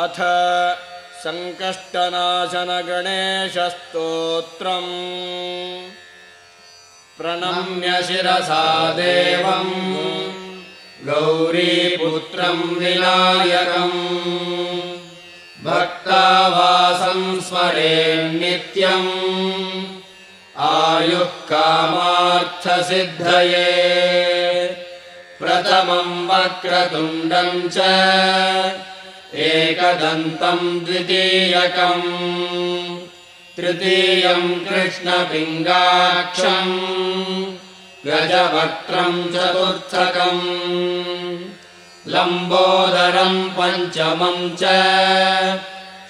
अथ सङ्कष्टनाशनगणेशस्तोत्रम् प्रणम्य शिरसा देवम् गौरीपुत्रम् भक्तावासम् स्मरेन्नित्यम् आयुः कामार्थसिद्धये प्रथमम् वक्रतुण्डम् च एकदन्तम् द्वितीयकम्। तृतीयम् कृष्णपिङ्गाक्षम्। गजवक्त्रम् चतुर्थकम्। लम्बोदरम् पञ्चमम् च।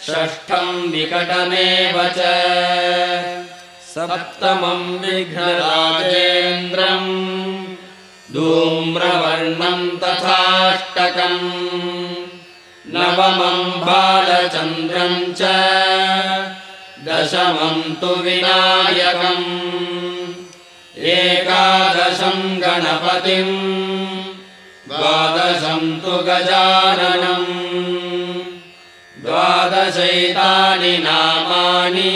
षष्ठम् विकटमेव च। सप्तमम् विघ्नराजेन्द्रम्। धूम्रवर्णम् तथाष्टकम् नवमम् बालचन्द्रम् च दशमम् तु विनायकम् एकादशम् गणपतिम् द्वादशम् तु गजाननम् द्वादशैतानि नामानि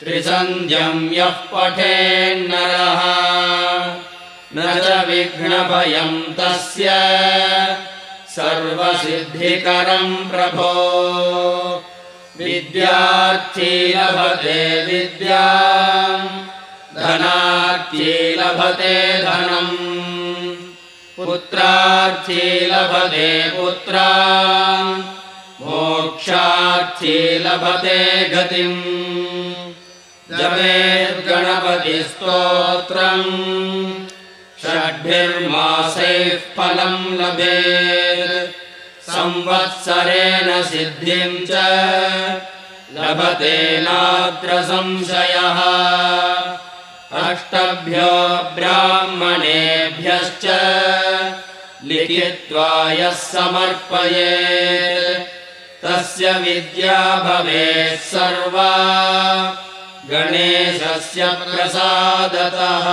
त्रिसन्ध्यम् यः पठेन्नरः न च विघ्नभयम् तस्य सर्वसिद्धिकरम् प्रभो। विद्यार्थी लभते विद्या धनार्थी लभते धनम् पुत्रार्थी लभते पुत्रा मोक्षार्थी लभते गतिम्। जपेद्गणपतिस्तोत्रम् षड्भिर्मासैः फलम् लभेत् संवत्सरेण सिद्धिम् च लभते नात्र संशयः। अष्टभ्यो ब्राह्मणेभ्यश्च लिखित्वा यः समर्पये तस्य विद्या भवेत् सर्वा गणेशस्य प्रसादतः